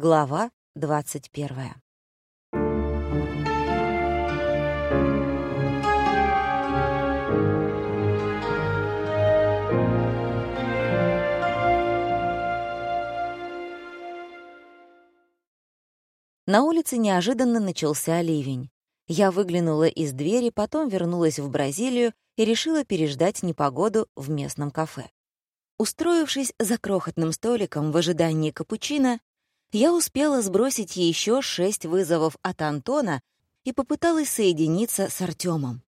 Глава 21. На улице неожиданно начался ливень. Я выглянула из двери, потом вернулась в Бразилию и решила переждать непогоду в местном кафе. Устроившись за крохотным столиком в ожидании капучино, я успела сбросить еще шесть вызовов от Антона и попыталась соединиться с Артемом.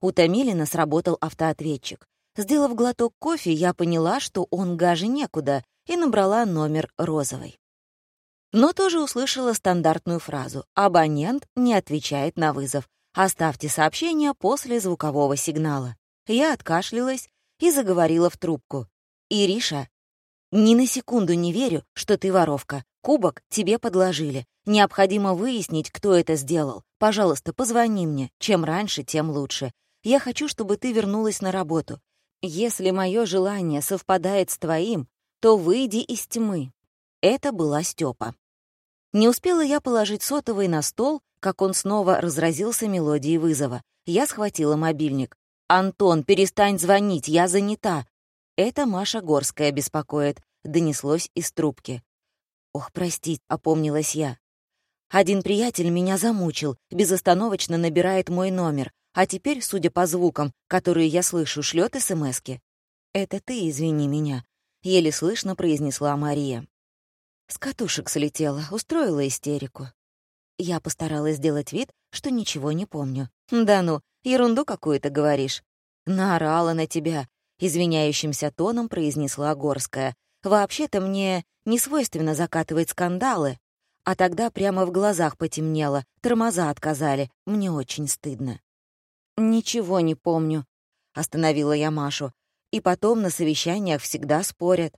У Томилина сработал автоответчик. Сделав глоток кофе, я поняла, что он гаже некуда, и набрала номер розовой. Но тоже услышала стандартную фразу «Абонент не отвечает на вызов. Оставьте сообщение после звукового сигнала». Я откашлялась и заговорила в трубку. «Ириша, ни на секунду не верю, что ты воровка. Кубок тебе подложили. Необходимо выяснить, кто это сделал. Пожалуйста, позвони мне. Чем раньше, тем лучше. Я хочу, чтобы ты вернулась на работу. Если мое желание совпадает с твоим, то выйди из тьмы». Это была Степа. Не успела я положить сотовый на стол, как он снова разразился мелодией вызова. Я схватила мобильник. «Антон, перестань звонить, я занята». «Это Маша Горская беспокоит», — донеслось из трубки. «Ох, прости», — опомнилась я. «Один приятель меня замучил, безостановочно набирает мой номер, а теперь, судя по звукам, которые я слышу, шлет СМСки». «Это ты извини меня», — еле слышно произнесла Мария. С катушек слетела, устроила истерику. Я постаралась сделать вид, что ничего не помню. «Да ну, ерунду какую-то говоришь». «Наорала на тебя», — извиняющимся тоном произнесла Горская. «Вообще-то мне не свойственно закатывать скандалы». А тогда прямо в глазах потемнело, тормоза отказали. Мне очень стыдно. «Ничего не помню», — остановила я Машу. «И потом на совещаниях всегда спорят.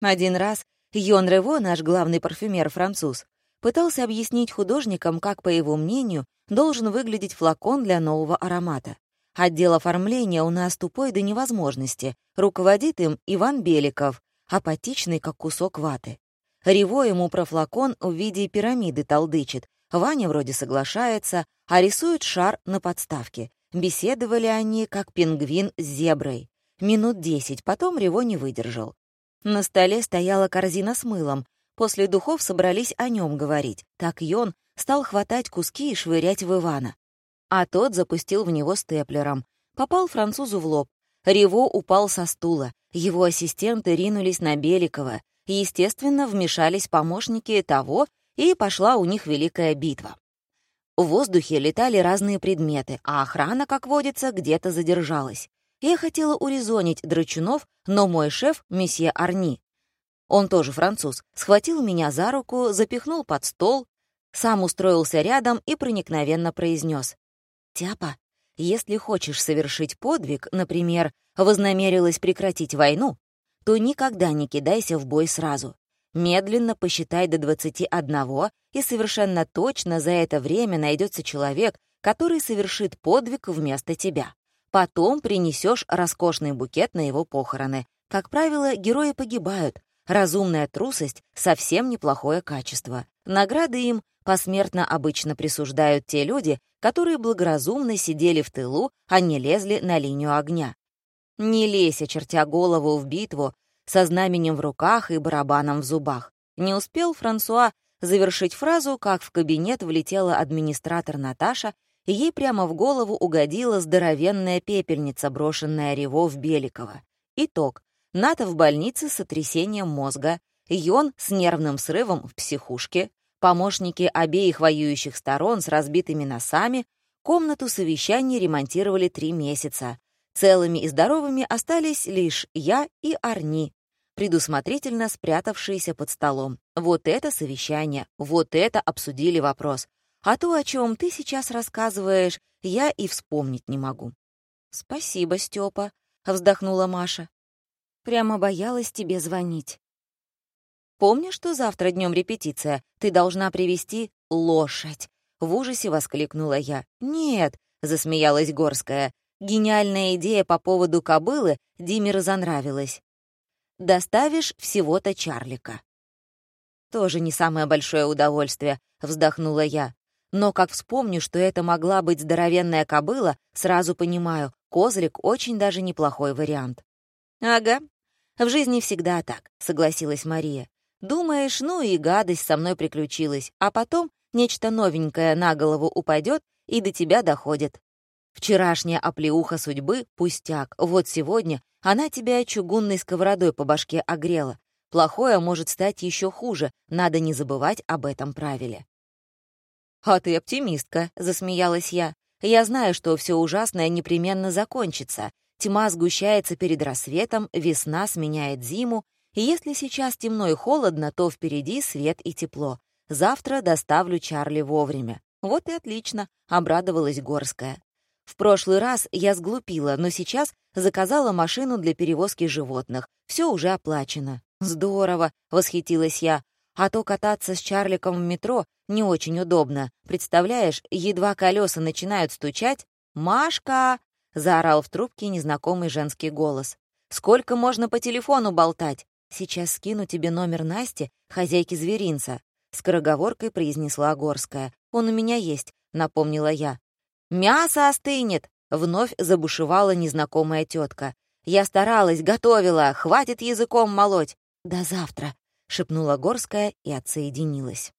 Один раз Йон Рево, наш главный парфюмер-француз, пытался объяснить художникам, как, по его мнению, должен выглядеть флакон для нового аромата. Отдел оформления у нас тупой до невозможности. Руководит им Иван Беликов, апатичный, как кусок ваты. Рево ему про флакон в виде пирамиды толдычит. Ваня вроде соглашается, а рисует шар на подставке. Беседовали они, как пингвин с зеброй. Минут десять, потом Рево не выдержал. На столе стояла корзина с мылом. После духов собрались о нем говорить. Так Йон стал хватать куски и швырять в Ивана. А тот запустил в него степлером. Попал французу в лоб. Рево упал со стула. Его ассистенты ринулись на Беликова. Естественно, вмешались помощники того, и пошла у них великая битва. В воздухе летали разные предметы, а охрана, как водится, где-то задержалась. Я хотела урезонить драчунов, но мой шеф, месье Арни, он тоже француз, схватил меня за руку, запихнул под стол, сам устроился рядом и проникновенно произнес. «Тяпа, если хочешь совершить подвиг, например, вознамерилась прекратить войну, то никогда не кидайся в бой сразу. Медленно посчитай до 21, и совершенно точно за это время найдется человек, который совершит подвиг вместо тебя. Потом принесешь роскошный букет на его похороны. Как правило, герои погибают. Разумная трусость — совсем неплохое качество. Награды им посмертно обычно присуждают те люди, которые благоразумно сидели в тылу, а не лезли на линию огня. Не лезь, очертя голову в битву, со знаменем в руках и барабаном в зубах. Не успел Франсуа завершить фразу, как в кабинет влетела администратор Наташа и ей прямо в голову угодила здоровенная пепельница, брошенная Ревов Беликова. Итог. Ната в больнице с сотрясением мозга, Йон с нервным срывом в психушке, помощники обеих воюющих сторон с разбитыми носами, комнату совещаний ремонтировали три месяца. Целыми и здоровыми остались лишь я и Арни, предусмотрительно спрятавшиеся под столом. Вот это совещание, вот это обсудили вопрос. А то, о чем ты сейчас рассказываешь, я и вспомнить не могу». «Спасибо, Степа», — вздохнула Маша. «Прямо боялась тебе звонить». «Помнишь, что завтра днем репетиция? Ты должна привести лошадь?» В ужасе воскликнула я. «Нет», — засмеялась Горская. Гениальная идея по поводу кобылы Диме разонравилась. «Доставишь всего-то Чарлика». Тоже не самое большое удовольствие, вздохнула я. Но как вспомню, что это могла быть здоровенная кобыла, сразу понимаю, козлик очень даже неплохой вариант. Ага, в жизни всегда так, согласилась Мария. Думаешь, ну и гадость со мной приключилась, а потом нечто новенькое на голову упадет и до тебя доходит. Вчерашняя оплеуха судьбы — пустяк. Вот сегодня она тебя чугунной сковородой по башке огрела. Плохое может стать еще хуже, надо не забывать об этом правиле. «А ты оптимистка», — засмеялась я. «Я знаю, что все ужасное непременно закончится. Тьма сгущается перед рассветом, весна сменяет зиму, и если сейчас темно и холодно, то впереди свет и тепло. Завтра доставлю Чарли вовремя. Вот и отлично, обрадовалась Горская. В прошлый раз я сглупила, но сейчас заказала машину для перевозки животных. Все уже оплачено. Здорово, восхитилась я. А то кататься с Чарликом в метро не очень удобно. Представляешь, едва колеса начинают стучать. «Машка!» — заорал в трубке незнакомый женский голос. «Сколько можно по телефону болтать? Сейчас скину тебе номер Насти, хозяйки зверинца. Скороговоркой произнесла Горская. «Он у меня есть», — напомнила я. «Мясо остынет!» — вновь забушевала незнакомая тетка. «Я старалась, готовила, хватит языком молоть!» «До завтра!» — шепнула Горская и отсоединилась.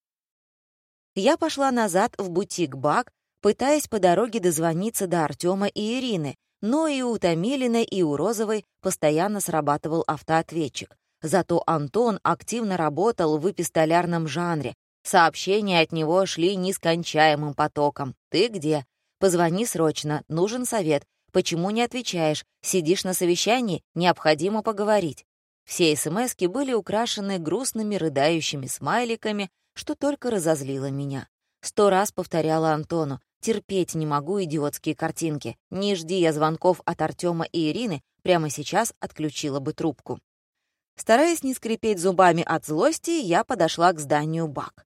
Я пошла назад в бутик «Бак», пытаясь по дороге дозвониться до Артема и Ирины, но и у Томилина, и у Розовой постоянно срабатывал автоответчик. Зато Антон активно работал в эпистолярном жанре. Сообщения от него шли нескончаемым потоком. «Ты где? Позвони срочно, нужен совет. Почему не отвечаешь? Сидишь на совещании? Необходимо поговорить». Все СМСки были украшены грустными рыдающими смайликами, что только разозлило меня. Сто раз повторяла Антону. «Терпеть не могу идиотские картинки. Не жди я звонков от Артема и Ирины, прямо сейчас отключила бы трубку». Стараясь не скрипеть зубами от злости, я подошла к зданию БАК.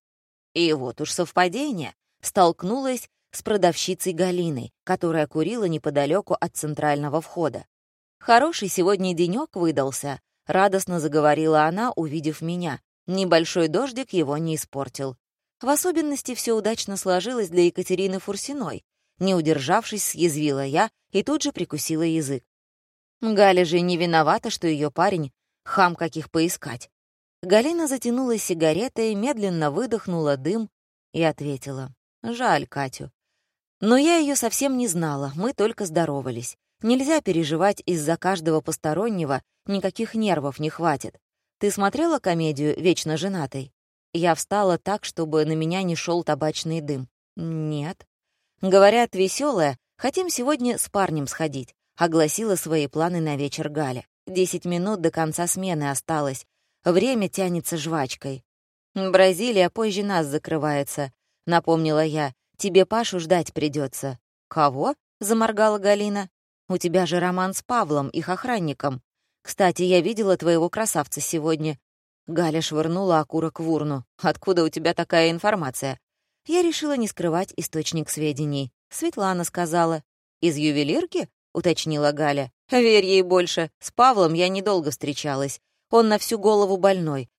И вот уж совпадение. Столкнулась с продавщицей Галиной, которая курила неподалеку от центрального входа. «Хороший сегодня денек выдался», — радостно заговорила она, увидев меня. Небольшой дождик его не испортил. В особенности все удачно сложилось для Екатерины Фурсиной. Не удержавшись, съязвила я и тут же прикусила язык. Галя же не виновата, что ее парень Хам каких поискать. Галина затянула сигаретой, медленно выдохнула дым и ответила. Жаль Катю. Но я ее совсем не знала, мы только здоровались. Нельзя переживать из-за каждого постороннего, никаких нервов не хватит. Ты смотрела комедию «Вечно женатый»? Я встала так, чтобы на меня не шел табачный дым. Нет. Говорят, веселая, хотим сегодня с парнем сходить, огласила свои планы на вечер Галя. Десять минут до конца смены осталось. Время тянется жвачкой. «Бразилия позже нас закрывается», — напомнила я. «Тебе Пашу ждать придется. «Кого?» — заморгала Галина. «У тебя же роман с Павлом, их охранником. Кстати, я видела твоего красавца сегодня». Галя швырнула окурок в урну. «Откуда у тебя такая информация?» Я решила не скрывать источник сведений. Светлана сказала. «Из ювелирки?» — уточнила Галя. Верь ей больше, с Павлом я недолго встречалась. Он на всю голову больной.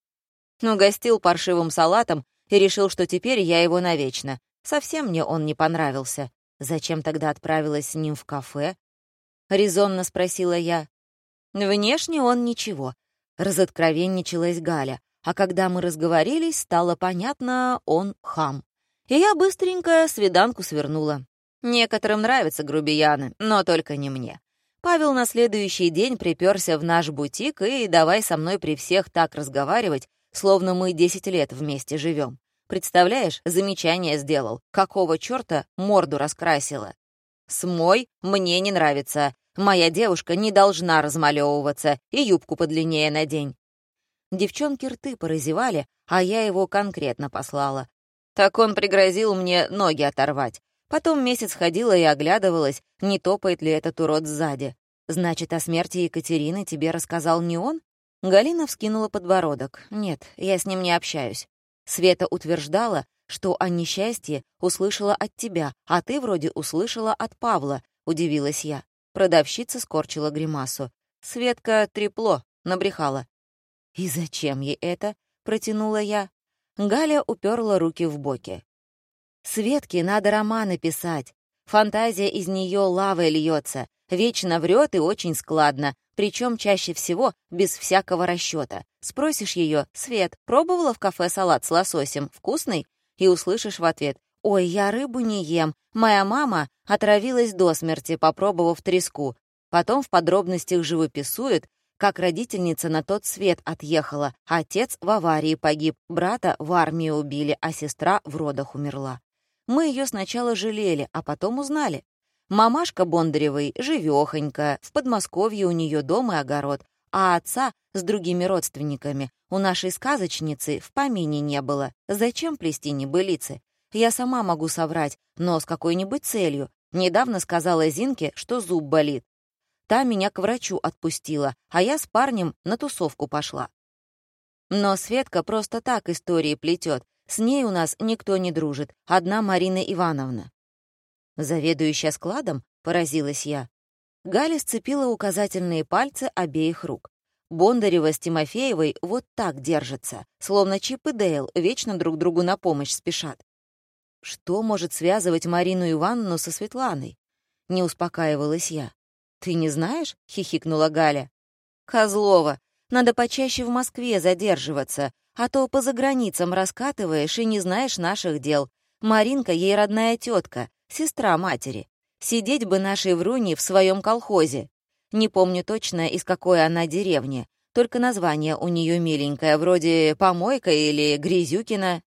Но гостил паршивым салатом и решил, что теперь я его навечно. Совсем мне он не понравился. Зачем тогда отправилась с ним в кафе? Резонно спросила я. Внешне он ничего. Разоткровенничалась Галя. А когда мы разговорились, стало понятно, он хам. И я быстренько свиданку свернула. Некоторым нравятся грубияны, но только не мне. Павел на следующий день приперся в наш бутик и давай со мной при всех так разговаривать, словно мы 10 лет вместе живем. Представляешь, замечание сделал. Какого черта морду раскрасила? «Смой мне не нравится. Моя девушка не должна размалевываться и юбку подлиннее надень». Девчонки рты поразевали, а я его конкретно послала. Так он пригрозил мне ноги оторвать. Потом месяц ходила и оглядывалась, не топает ли этот урод сзади. «Значит, о смерти Екатерины тебе рассказал не он?» Галина вскинула подбородок. «Нет, я с ним не общаюсь. Света утверждала, что о несчастье услышала от тебя, а ты вроде услышала от Павла», — удивилась я. Продавщица скорчила гримасу. Светка трепло, набрехала. «И зачем ей это?» — протянула я. Галя уперла руки в боки. «Светке надо романы писать. Фантазия из нее лавой льется, вечно врет и очень складно, причем чаще всего без всякого расчета. Спросишь ее, «Свет, пробовала в кафе салат с лососем? Вкусный?» И услышишь в ответ, «Ой, я рыбу не ем. Моя мама отравилась до смерти, попробовав треску». Потом в подробностях живописует, как родительница на тот свет отъехала, отец в аварии погиб, брата в армии убили, а сестра в родах умерла. Мы ее сначала жалели, а потом узнали. Мамашка Бондаревой живехонька, в Подмосковье у нее дом и огород, а отца с другими родственниками у нашей сказочницы в помине не было. Зачем плести небылицы? Я сама могу соврать, но с какой-нибудь целью. Недавно сказала Зинке, что зуб болит. Та меня к врачу отпустила, а я с парнем на тусовку пошла. Но Светка просто так истории плетет, с ней у нас никто не дружит, одна Марина Ивановна». «Заведующая складом?» — поразилась я. Галя сцепила указательные пальцы обеих рук. Бондарева с Тимофеевой вот так держатся, словно Чип и Дейл вечно друг другу на помощь спешат. Что может связывать Марину Ивановну со Светланой? Не успокаивалась я. «Ты не знаешь?» — хихикнула Галя. «Козлова, надо почаще в Москве задерживаться, а то по заграницам раскатываешь и не знаешь наших дел. Маринка ей родная тетка, сестра матери. Сидеть бы нашей Вруни в своем колхозе. Не помню точно, из какой она деревни, только название у нее миленькое, вроде «Помойка» или «Грязюкина».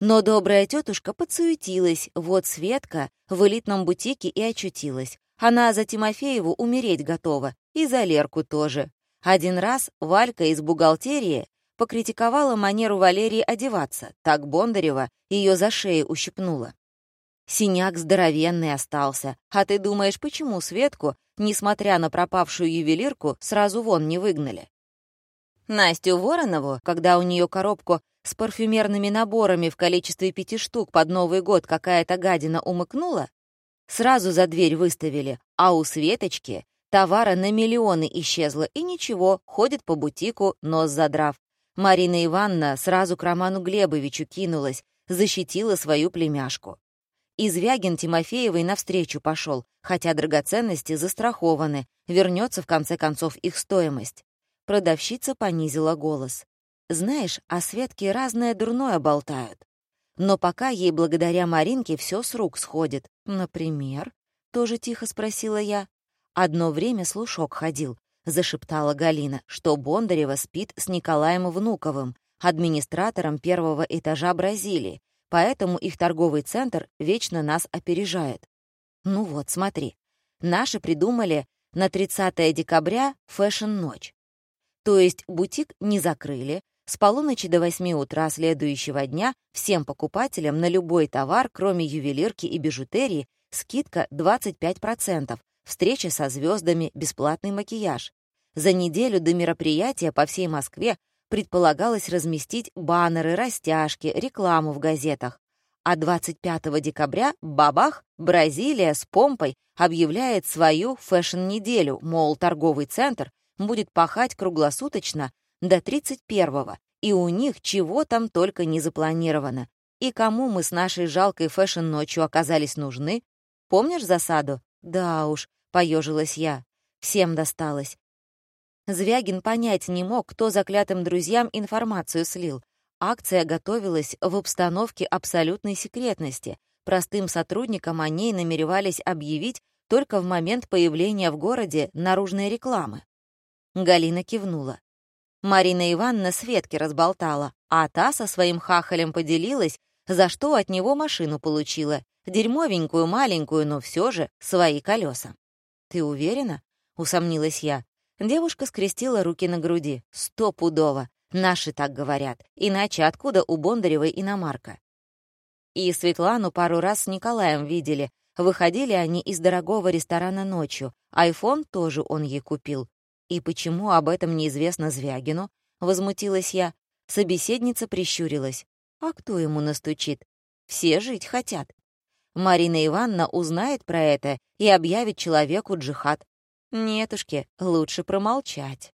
Но добрая тетушка подсуетилась, вот Светка в элитном бутике и очутилась. Она за Тимофееву умереть готова, и за Лерку тоже. Один раз Валька из бухгалтерии покритиковала манеру Валерии одеваться, так Бондарева ее за шею ущипнула. Синяк здоровенный остался, а ты думаешь, почему Светку, несмотря на пропавшую ювелирку, сразу вон не выгнали? Настю Воронову, когда у нее коробку с парфюмерными наборами в количестве пяти штук под Новый год какая-то гадина умыкнула, сразу за дверь выставили, а у Светочки товара на миллионы исчезло, и ничего, ходит по бутику, нос задрав. Марина Ивановна сразу к Роману Глебовичу кинулась, защитила свою племяшку. Извягин Тимофеевой навстречу пошел, хотя драгоценности застрахованы, вернется в конце концов их стоимость. Продавщица понизила голос. «Знаешь, о Светке разное дурное болтают. Но пока ей благодаря Маринке все с рук сходит. Например?» — тоже тихо спросила я. Одно время слушок ходил. — зашептала Галина, что Бондарева спит с Николаем Внуковым, администратором первого этажа Бразилии, поэтому их торговый центр вечно нас опережает. Ну вот, смотри. Наши придумали на 30 декабря фэшн-ночь. То есть бутик не закрыли, с полуночи до 8 утра следующего дня всем покупателям на любой товар, кроме ювелирки и бижутерии, скидка 25%, встреча со звездами, бесплатный макияж. За неделю до мероприятия по всей Москве предполагалось разместить баннеры, растяжки, рекламу в газетах. А 25 декабря бабах, Бразилия с помпой объявляет свою фэшн-неделю, мол, торговый центр будет пахать круглосуточно до 31-го, и у них чего там только не запланировано. И кому мы с нашей жалкой фэшн-ночью оказались нужны? Помнишь засаду? Да уж, поежилась я. Всем досталось. Звягин понять не мог, кто заклятым друзьям информацию слил. Акция готовилась в обстановке абсолютной секретности. Простым сотрудникам о ней намеревались объявить только в момент появления в городе наружной рекламы. Галина кивнула. Марина Ивановна Светке разболтала, а та со своим хахалем поделилась, за что от него машину получила. Дерьмовенькую, маленькую, но все же свои колеса. «Ты уверена?» — усомнилась я. Девушка скрестила руки на груди. «Стопудово! Наши так говорят. Иначе откуда у Бондаревой иномарка?» И Светлану пару раз с Николаем видели. Выходили они из дорогого ресторана ночью. Айфон тоже он ей купил. «И почему об этом неизвестно Звягину?» — возмутилась я. Собеседница прищурилась. «А кто ему настучит? Все жить хотят». Марина Ивановна узнает про это и объявит человеку джихад. Нетушки, лучше промолчать.